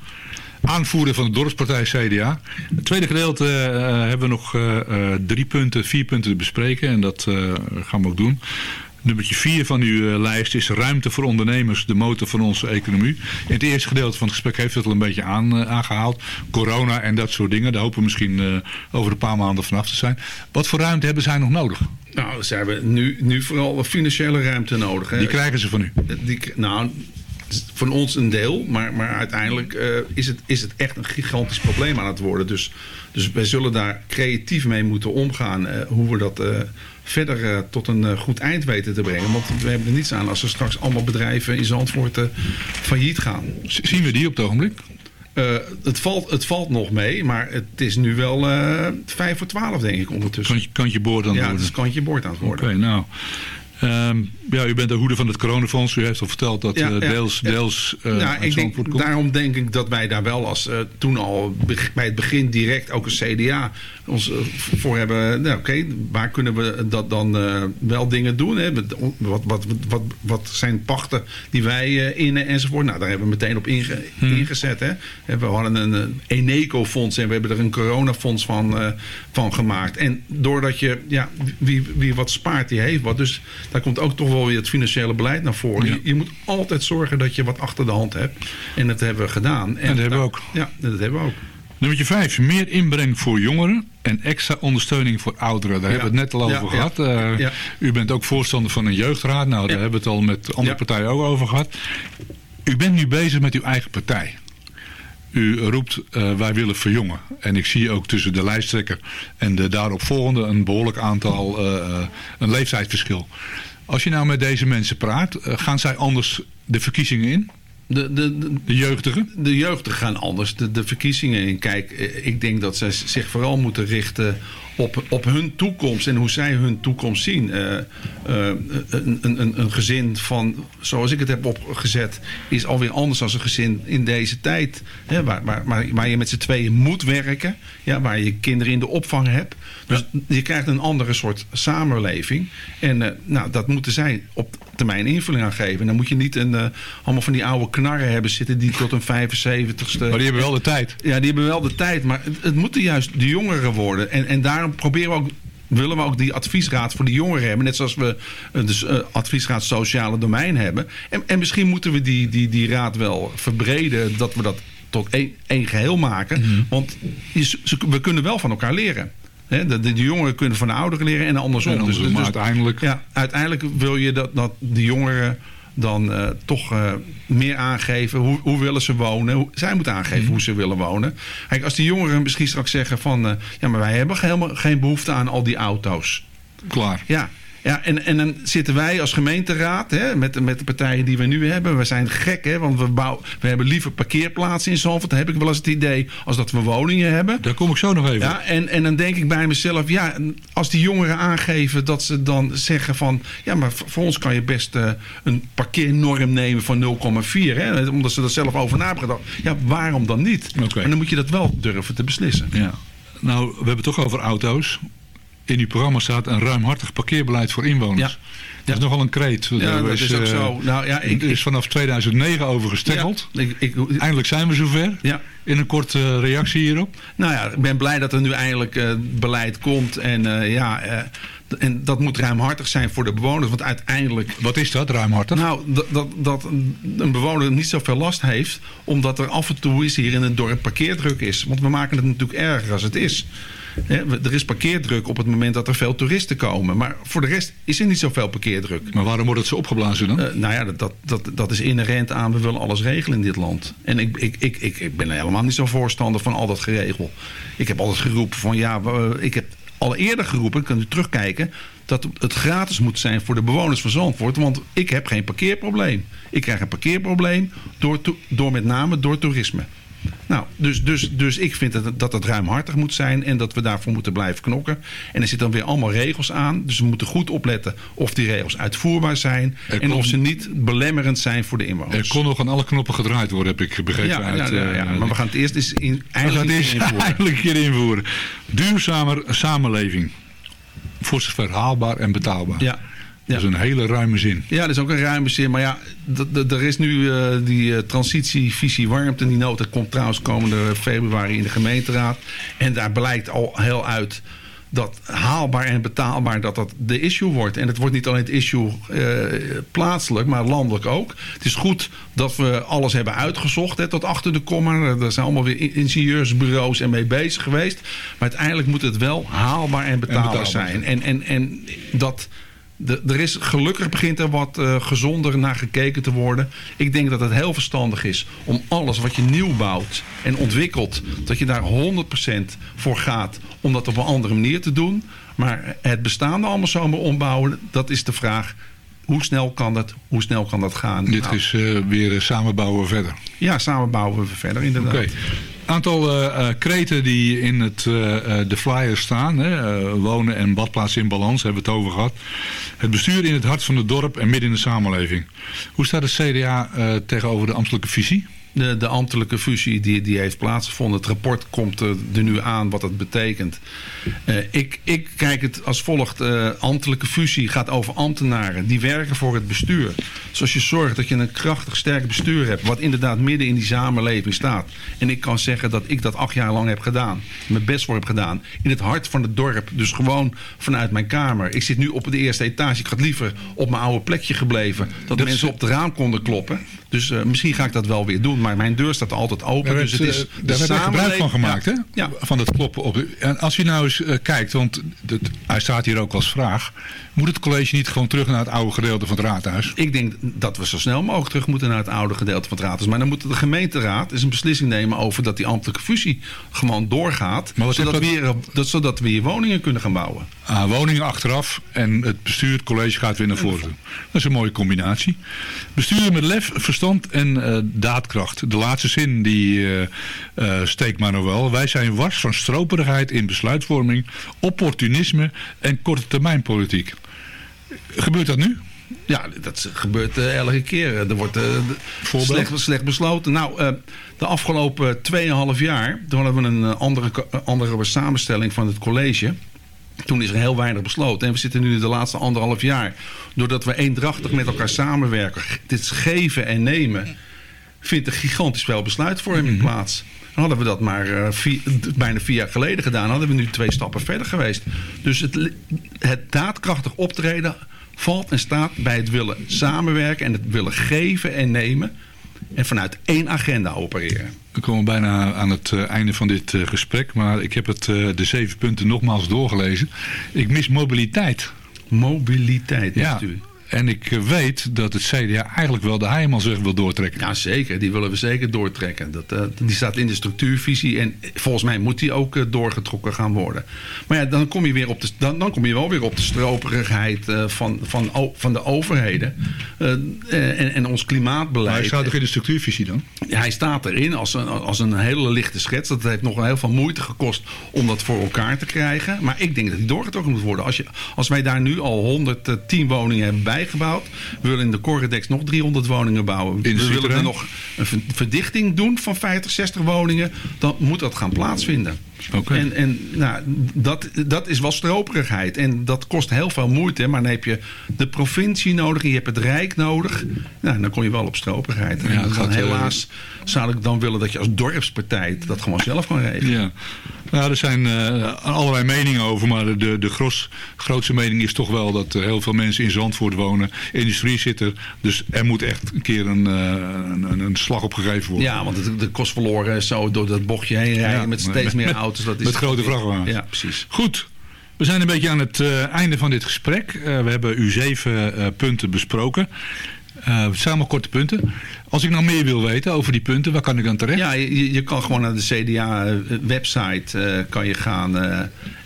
Aanvoerder van de dorpspartij CDA. Het tweede gedeelte hebben we nog drie punten, vier punten te bespreken. En dat gaan we ook doen. Nummertje 4 van uw lijst is ruimte voor ondernemers, de motor van onze economie. In het eerste gedeelte van het gesprek heeft het al een beetje aan, aangehaald. Corona en dat soort dingen. Daar hopen we misschien over een paar maanden vanaf te zijn. Wat voor ruimte hebben zij nog nodig? Nou, ze hebben nu, nu vooral financiële ruimte nodig. Hè. Die krijgen ze van u? Die, nou, van ons een deel, maar, maar uiteindelijk uh, is, het, is het echt een gigantisch probleem aan het worden. Dus, dus wij zullen daar creatief mee moeten omgaan. Uh, hoe we dat uh, verder tot een goed eind weten te brengen. Want we hebben er niets aan als er straks allemaal bedrijven in Zandvoort failliet gaan. Zien we die op het ogenblik? Uh, het, valt, het valt nog mee, maar het is nu wel uh, vijf voor twaalf denk ik ondertussen. Kantje, kantje boord aan het ja, worden? Ja, het is kantje boord aan het worden. Oké, okay, nou... Um, ja, u bent de hoede van het coronafonds. U heeft al verteld dat ja, uh, deels, ja. deels uh, nou, ik denk, komt. Daarom denk ik dat wij daar wel als uh, toen al bij het begin direct ook een CDA ons voor hebben. Nou, Oké, okay, waar kunnen we dat dan wel dingen doen? Hè? Wat, wat, wat, wat, zijn pachten die wij innen enzovoort? Nou, daar hebben we meteen op inge, hmm. ingezet. Hè? We hadden een Eneco-fonds en we hebben er een coronafonds van, van gemaakt. En doordat je, ja, wie, wie wat spaart, die heeft wat. Dus daar komt ook toch wel weer het financiële beleid naar voren. Ja. Je, je, moet altijd zorgen dat je wat achter de hand hebt. En dat hebben we gedaan. En, en dat hebben we ook. Ja, dat hebben we ook. Nummer 5. Meer inbreng voor jongeren en extra ondersteuning voor ouderen. Daar ja. hebben we het net al over ja, gehad. Uh, u bent ook voorstander van een jeugdraad. Nou, daar hebben we het al met andere partijen ook over gehad. U bent nu bezig met uw eigen partij. U roept, uh, wij willen verjongen. En ik zie ook tussen de lijsttrekker en de daaropvolgende een behoorlijk aantal, uh, een leeftijdsverschil. Als je nou met deze mensen praat, gaan zij anders de verkiezingen in? De, de, de, de, jeugdigen? De jeugdigen gaan anders de, de verkiezingen in. Kijk, ik denk dat zij zich vooral moeten richten op, op hun toekomst en hoe zij hun toekomst zien. Uh, uh, een, een, een gezin van, zoals ik het heb opgezet, is alweer anders dan een gezin in deze tijd. Hè, waar, waar, waar, je met z'n tweeën moet werken. Ja, waar je kinderen in de opvang hebt. Dus ja. je krijgt een andere soort samenleving. En uh, nou, dat moeten zij op termijn invulling aan geven. En dan moet je niet een, allemaal van die oude knarren hebben zitten die tot een 75ste... Maar die hebben wel de tijd. Ja, die hebben wel de tijd. Maar het, het moeten juist de jongeren worden. En, en daarom proberen we ook willen we ook die adviesraad voor de jongeren hebben. Net zoals we de uh, adviesraad sociale domein hebben. En, en misschien moeten we die, die, die raad wel verbreden. Dat we dat tot één, één geheel maken. Mm -hmm. Want we kunnen wel van elkaar leren. De, jongeren kunnen van de ouderen leren en andersom. En dus, dus, uiteindelijk... Ja, uiteindelijk wil je dat, dat de jongeren dan uh, toch uh, meer aangeven. Hoe, hoe willen ze wonen? Hoe, zij moeten aangeven mm. hoe ze willen wonen. Kijk, als die jongeren misschien straks zeggen van... Uh, ja, maar wij hebben helemaal geen behoefte aan al die auto's. Klaar. Ja, ja, en, en dan zitten wij als gemeenteraad hè, met, met de partijen die we nu hebben. We zijn gek, hè, want we, bouwen, we hebben liever parkeerplaatsen in Zandvoort. Dan heb ik wel eens het idee als dat we woningen hebben. Daar kom ik zo nog even. Ja, en, en dan denk ik bij mezelf, ja, als die jongeren aangeven dat ze dan zeggen van... ja, maar voor ons kan je best uh, een parkeernorm nemen van 0,4. Omdat ze er zelf over na hebben gedacht. Ja, waarom dan niet? Okay. En dan moet je dat wel durven te beslissen. Ja. Nou, we hebben het toch over auto's in uw programma staat een ruimhartig parkeerbeleid voor inwoners. Ja. Dat is nogal een kreet. Ja, dat is, ook uh, zo. Nou, ja, ik, is vanaf 2009 over gesteggeld. Ja, ik, ik, eindelijk zijn we zover. Ja. In een korte uh, reactie hierop. Nou ja, ik ben blij dat er nu eindelijk uh, beleid komt. En ja, en dat moet ruimhartig zijn voor de bewoners. Want uiteindelijk... Wat is dat, ruimhartig? Nou, dat, dat, dat een bewoner niet zoveel last heeft. Omdat er af en toe is hier in het dorp parkeerdruk is. Want we maken het natuurlijk erger als het is. Er is parkeerdruk op het moment dat er veel toeristen komen. Maar voor de rest is er niet zoveel parkeerdruk. Maar waarom wordt het zo opgeblazen dan? Uh, nou ja, dat, dat, dat is inherent aan we willen alles regelen in dit land. En ik, ik, ik, ik, ik ben helemaal niet zo voorstander van al dat geregel. Ik heb altijd geroepen van ja, ik heb al eerder geroepen, kunt u terugkijken... dat het gratis moet zijn voor de bewoners van Zandvoort. Want ik heb geen parkeerprobleem. Ik krijg een parkeerprobleem door, door met name door toerisme. Nou, dus, dus, dus ik vind dat, dat het ruimhartig moet zijn en dat we daarvoor moeten blijven knokken. En er zitten dan weer allemaal regels aan. Dus we moeten goed opletten of die regels uitvoerbaar zijn. Er en kon, of ze niet belemmerend zijn voor de inwoners. Er kon nog aan alle knoppen gedraaid worden, heb ik begrepen. Ja, uit, ja, ja, ja. maar we gaan het eerst eens in, eigenlijk we gaan het eerst eindelijk een keer invoeren. Duurzamer samenleving. Voor zover haalbaar en betaalbaar. Ja. Dat is een hele ruime zin. Ja, dat is ook een ruime zin. Maar ja, er is nu eh, die eh, transitievisie warmte. Die nota komt trouwens komende februari in de gemeenteraad. En daar blijkt al heel uit dat haalbaar en betaalbaar dat dat de issue wordt. En het wordt niet alleen het issue eh, plaatselijk, maar landelijk ook. Het is goed dat we alles hebben uitgezocht hè, tot achter de kommer. Er zijn allemaal weer in- ingenieursbureaus en mee bezig geweest. Maar uiteindelijk moet het wel haalbaar en betaalbaar, betaalbaar zijn. En, en, en dat... Er is gelukkig begint er wat eh, gezonder naar gekeken te worden. Ik denk dat het heel verstandig is om alles wat je nieuw bouwt en ontwikkelt, dat je daar 100% voor gaat om dat op een andere manier te doen. Maar het bestaande allemaal zomaar ombouwen, dat is de vraag. Hoe snel kan dat, hoe snel kan dat gaan? Dit Nou, is eh, weer eh, samenbouwen verder. Ja, samen bouwen we verder inderdaad. Oké. Aantal eh, kreten die in het, de flyer staan. Hè, wonen en badplaats in balans, hebben we het over gehad. Het bestuur in het hart van het dorp en midden in de samenleving. Hoe staat het CDA tegenover de ambtelijke visie? De, de ambtelijke fusie die, die heeft plaatsgevonden. Het rapport komt er nu aan wat het betekent. Eh, ik, ik kijk het als volgt. Eh, ambtelijke fusie gaat over ambtenaren. Die werken voor het bestuur. Dus als je zorgt dat je een krachtig, sterk bestuur hebt. Wat inderdaad midden in die samenleving staat. En ik kan zeggen dat ik dat acht jaar lang heb gedaan. Mijn best voor heb gedaan. In het hart van het dorp. Dus gewoon vanuit mijn kamer. Ik zit nu op de eerste etage. Ik had liever op mijn oude plekje gebleven. Dat, Dat mensen op het raam konden kloppen. Dus eh, misschien ga ik dat wel weer doen. Maar mijn deur staat altijd open. Daar dus het is daar werd ook gebruik van gemaakt, Ja. hè? Ja. Van dat kloppen op. En als je nou eens eh, kijkt, want dat, hij staat hier ook als vraag. Moet het college niet gewoon terug naar het oude gedeelte van het raadhuis? Ik denk dat we zo snel mogelijk terug moeten naar het oude gedeelte van het raadhuis. Maar dan moet de gemeenteraad eens een beslissing nemen over dat die ambtelijke fusie gewoon doorgaat. Maar Zodat we, hier, dat, zodat we hier woningen kunnen gaan bouwen. Ah, woningen achteraf en het bestuur, het college gaat weer naar voren. Dat is een mooie combinatie. Bestuur met lef, verstand en eh, daadkracht. De laatste zin die eh, steekt maar nog wel. Wij zijn wars van stroperigheid in besluitvorming, opportunisme en korte termijn politiek. Gebeurt dat nu? Ja, dat gebeurt eh, elke keer. Er wordt eh, slecht, slecht besloten. Nou, eh, de afgelopen 2,5 jaar, toen hadden we een andere, andere samenstelling van het college. Toen is er heel weinig besloten. En we zitten nu de laatste anderhalf jaar. Doordat we eendrachtig met elkaar samenwerken. Dit geven en nemen. Vindt er gigantisch veel besluitvorming plaats. Hadden we dat maar eh, vier- bijna vier jaar geleden gedaan. Hadden we nu twee stappen verder geweest. Dus het, het daadkrachtig optreden valt en staat bij het willen samenwerken. En het willen geven en nemen. En vanuit één agenda opereren. We komen bijna aan het eh, einde van dit eh, gesprek, maar ik heb het, de zeven punten nogmaals doorgelezen. Ik mis mobiliteit. Mobiliteit, Ja, u. en ik eh, weet dat het CDA eigenlijk wel de Heimansweg wil doortrekken. Ja, zeker. Die willen we zeker doortrekken. Dat, eh, die staat in de structuurvisie. En volgens mij moet die ook eh, doorgetrokken gaan worden. Maar ja, dan kom je, weer op de, dan, dan kom je wel weer op de stroperigheid eh, van, van, van de overheden. En, en ons Maar klimaatbeleid. hij staat toch in de structuurvisie dan? Ja, hij staat erin als een, als een hele lichte schets. Dat heeft nog heel veel moeite gekost om dat voor elkaar te krijgen. Maar ik denk dat die doorgetrokken moet worden. Als, je, als wij daar nu al 110 woningen hebben We willen in de Corredex nog 300 woningen bouwen. We willen er nog een ver- verdichting doen van 50, 60 woningen. Dan moet dat gaan plaatsvinden. En, en nou, dat, dat is wel stroperigheid. En dat kost heel veel moeite. Maar dan heb je de provincie nodig. en Je hebt het Rijk nodig. Nou, dan kom je wel op stroperigheid. En Ja, dan gaat, eh, helaas zou ik dan willen dat je als dorpspartij dat gewoon zelf kan regelen. Ja. Nou, er zijn eh, allerlei meningen over, maar de, de gros, grootste mening is toch wel dat er heel veel mensen in Zandvoort wonen. Industrie zit er, dus er moet echt een keer een, eh, een, een slag op gegeven worden. Ja, want de, de kost verloren zo door dat bochtje heen rijden Ja, met steeds meer met- auto's. Dat is met grote vrachtwagens. Ja, precies. Goed, we zijn een beetje aan het eh, einde van dit gesprek. Eh, we hebben u zeven eh, punten besproken. Het zijn allemaal korte punten. Als ik nou meer wil weten over die punten, waar kan ik dan terecht? Ja, je, je kan gewoon naar de CDA-website kan je gaan.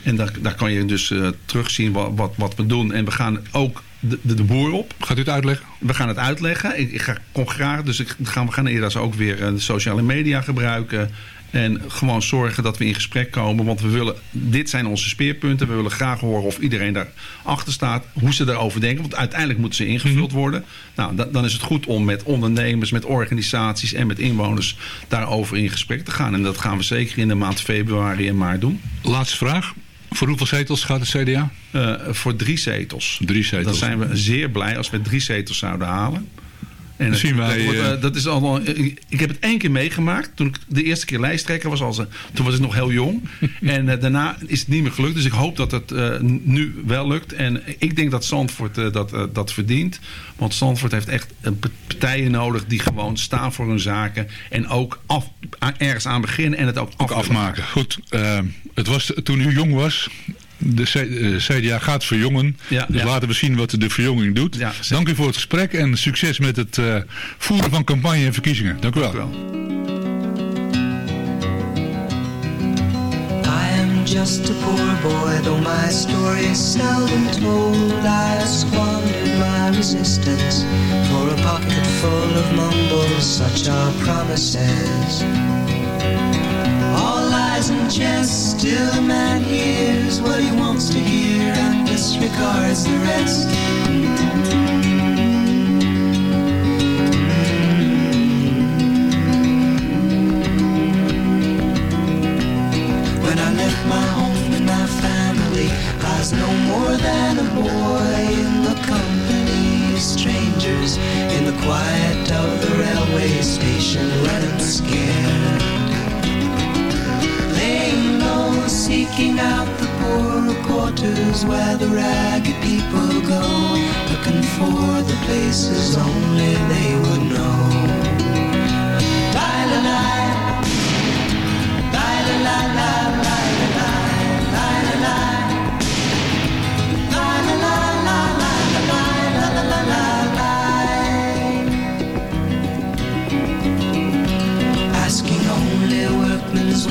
en daar, daar kan je dus terugzien wat, wat, wat we doen. En we gaan ook de, de, de boer op. Gaat u het uitleggen? We gaan het uitleggen. Ik, ik ga, kom graag, dus ik, gaan, we gaan eerder ook weer de sociale media gebruiken. En gewoon zorgen dat we in gesprek komen. Want we willen, dit zijn onze speerpunten. We willen graag horen of iedereen daarachter staat. Hoe ze daarover denken. Want uiteindelijk moeten ze ingevuld worden. Nou, da- dan is het goed om met ondernemers, met organisaties en met inwoners daarover in gesprek te gaan. En dat gaan we zeker in de maand februari en maart doen. Laatste vraag. Voor hoeveel zetels gaat het CDA? Eh, voor drie zetels. Drie zetels. Dan zijn we zeer blij als we drie zetels zouden halen. En Dan zien dat, wij, wordt, eh, eh, dat is allemaal, eh, ik heb het één keer meegemaakt. Toen ik de eerste keer lijsttrekker was. Als, toen was ik nog heel jong. en daarna is het niet meer gelukt. Dus ik hoop dat het nu wel lukt. En ik denk dat Zandvoort dat, dat verdient. Want Zandvoort heeft echt partijen nodig die gewoon staan voor hun zaken. En ook af, ergens aan beginnen en het ook, Ook af afmaken. Goed, het was toen u jong was. De C- eh, CDA gaat verjongen. Ja, dus ja. laten we zien wat de verjonging doet. Ja. Dank u voor het gesprek en succes met het eh, voeren van campagne en verkiezingen. Dank u wel. Dank u wel. I am just a poor boy, though my story is seldom told. I squandered my resistance for a pocket full of mumbles, such are promises. Jest, still a man hears what he wants to hear and disregards the rest. When I left my home and my family, I was no more than a boy in the company of strangers in the quiet of the railway station, running scared. Seeking out the poorer quarters where the ragged people go, looking for the places only they would know. Die-la-la, Asking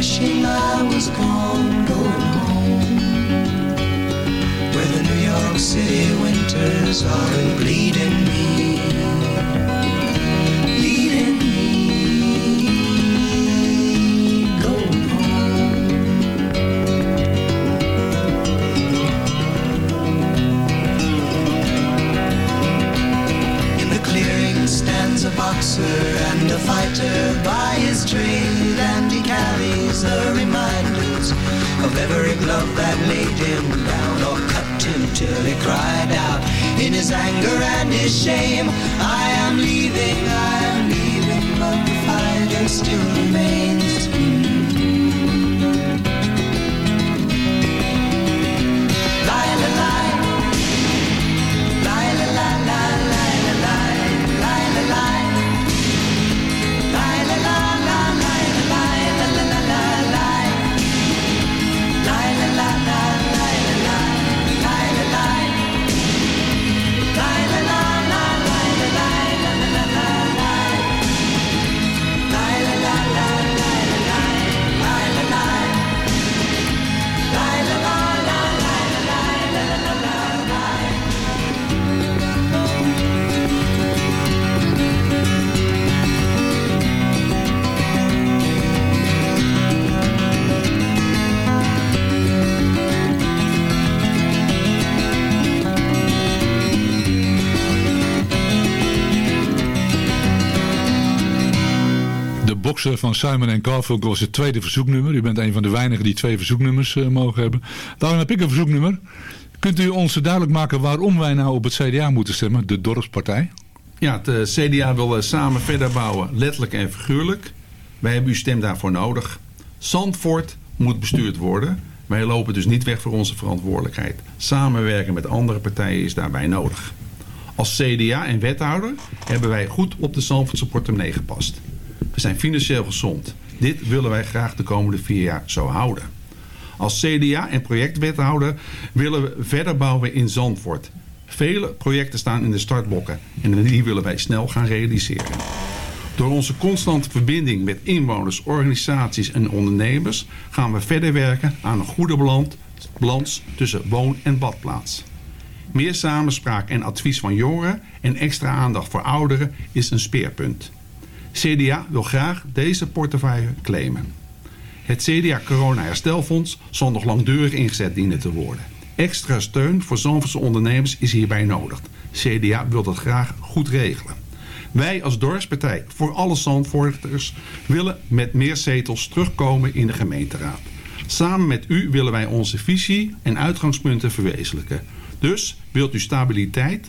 Wishing I was gone, going home. Where the New York City winters are bleeding me. Bleeding me. Going home. In the clearing stands a boxer and a fighter by his he carries the reminders of every glove that laid him down or cut him till he cried out in his anger and his shame. I am leaving, I am leaving, but the fire still remains. Simon Garfunkel was het tweede verzoeknummer. U bent een van de weinigen die twee verzoeknummers eh, mogen hebben. Daarom heb ik een verzoeknummer. Kunt u ons duidelijk maken waarom wij nou op het CDA moeten stemmen, de dorpspartij? Ja, het eh, CDA wil eh, samen verder bouwen, letterlijk en figuurlijk. Wij hebben uw stem daarvoor nodig. Zandvoort moet bestuurd worden. Wij lopen dus niet weg voor onze verantwoordelijkheid. Samenwerken met andere partijen is daarbij nodig. Als CDA en wethouder hebben wij goed op de Zandvoortse portemonnee gepast. We zijn financieel gezond. Dit willen wij graag de komende vier jaar zo houden. Als CDA en projectwethouder willen we verder bouwen in Zandvoort. Vele projecten staan in de startblokken en die willen wij snel gaan realiseren. Door onze constante verbinding met inwoners, organisaties en ondernemers gaan we verder werken aan een goede balans- tussen woon- en badplaats. Meer samenspraak en advies van jongeren en extra aandacht voor ouderen is een speerpunt. CDA wil graag deze portefeuille claimen. Het CDA Corona Herstelfonds zal nog langdurig ingezet dienen te worden. Extra steun voor Zandvoortse ondernemers is hierbij nodig. CDA wil dat graag goed regelen. Wij als dorpspartij voor alle Zandvoorters willen met meer zetels terugkomen in de gemeenteraad. Samen met u willen wij onze visie en uitgangspunten verwezenlijken. Dus wilt u stabiliteit,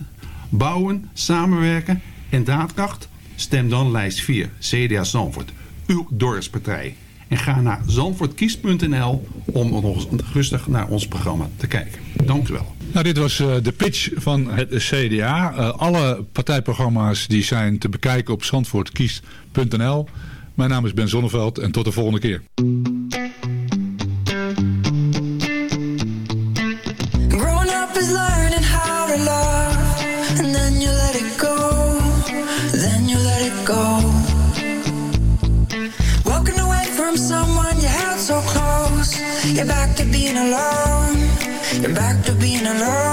bouwen, samenwerken en daadkracht? Stem dan lijst 4, CDA Zandvoort, uw dorpspartij. En ga naar zandvoortkiest.nl om nog rustig naar ons programma te kijken. Dank u wel. Nou, dit was eh, de pitch van het CDA. Eh, alle partijprogramma's die zijn te bekijken op zandvoortkiest.nl. Mijn naam is Ben Zonneveld en tot de volgende keer. You're back to being alone, you're back to being alone.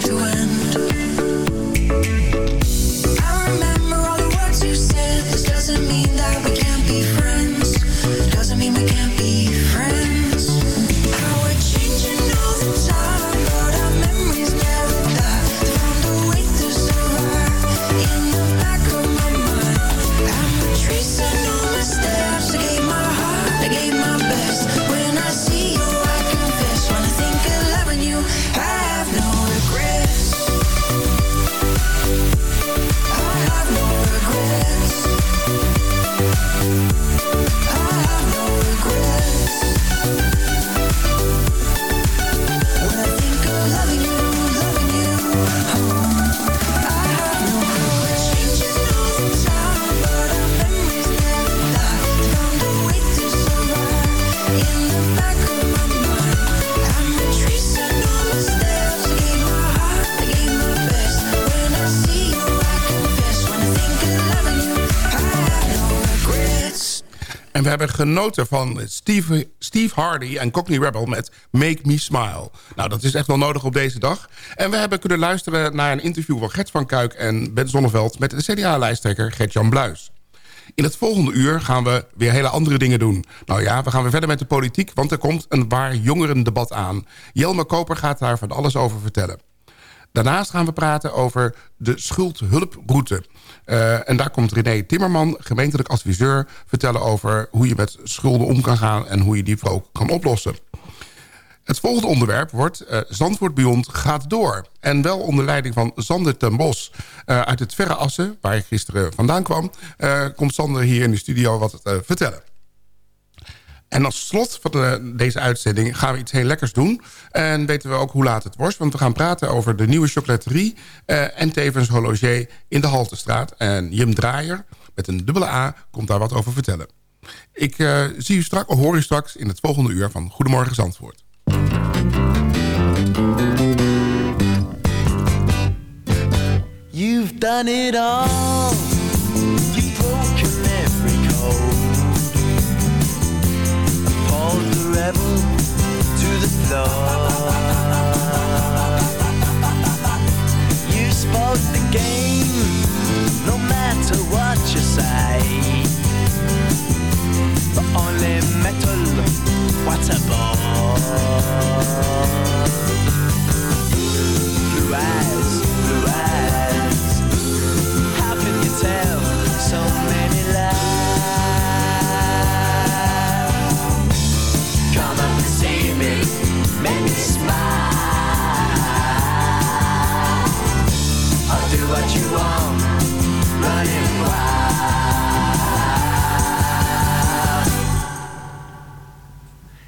To end. We hebben genoten van Steve, Steve Hardy en Cockney Rebel met Make Me Smile. Nou, dat is echt wel nodig op deze dag. En we hebben kunnen luisteren naar een interview van Gert van Kuik en Ben Zonneveld... met de CDA-lijsttrekker Gert-Jan Bluis. In het volgende uur gaan we weer hele andere dingen doen. Nou ja, we gaan weer verder met de politiek, want er komt een waar jongerendebat aan. Jelmer Koper gaat daar van alles over vertellen. Daarnaast gaan we praten over de schuldhulproute. Eh, en daar komt René Timmerman, gemeentelijk adviseur... vertellen over hoe je met schulden om kan gaan... en hoe je die ook kan oplossen. Het volgende onderwerp wordt eh Zandvoort Beyond gaat door. En wel onder leiding van Sander ten Bos eh, uit het Verre Assen... waar ik gisteren vandaan kwam... komt Sander hier in de studio wat te vertellen. En als slot van deze uitzending gaan we iets heel lekkers doen. En weten we ook hoe laat het wordt. Want we gaan praten over de nieuwe chocolaterie... Eh, en tevens horloger in de Haltestraat. En Jim Draaier, met een dubbele A, komt daar wat over vertellen. Ik eh, zie u straks, of hoor u straks in het volgende uur van Goedemorgen Zandvoort. You've done it all. Pulled to the floor. You spoke the game, no matter what you say. But only metal, what a bore. Blue eyes, blue eyes. How can you tell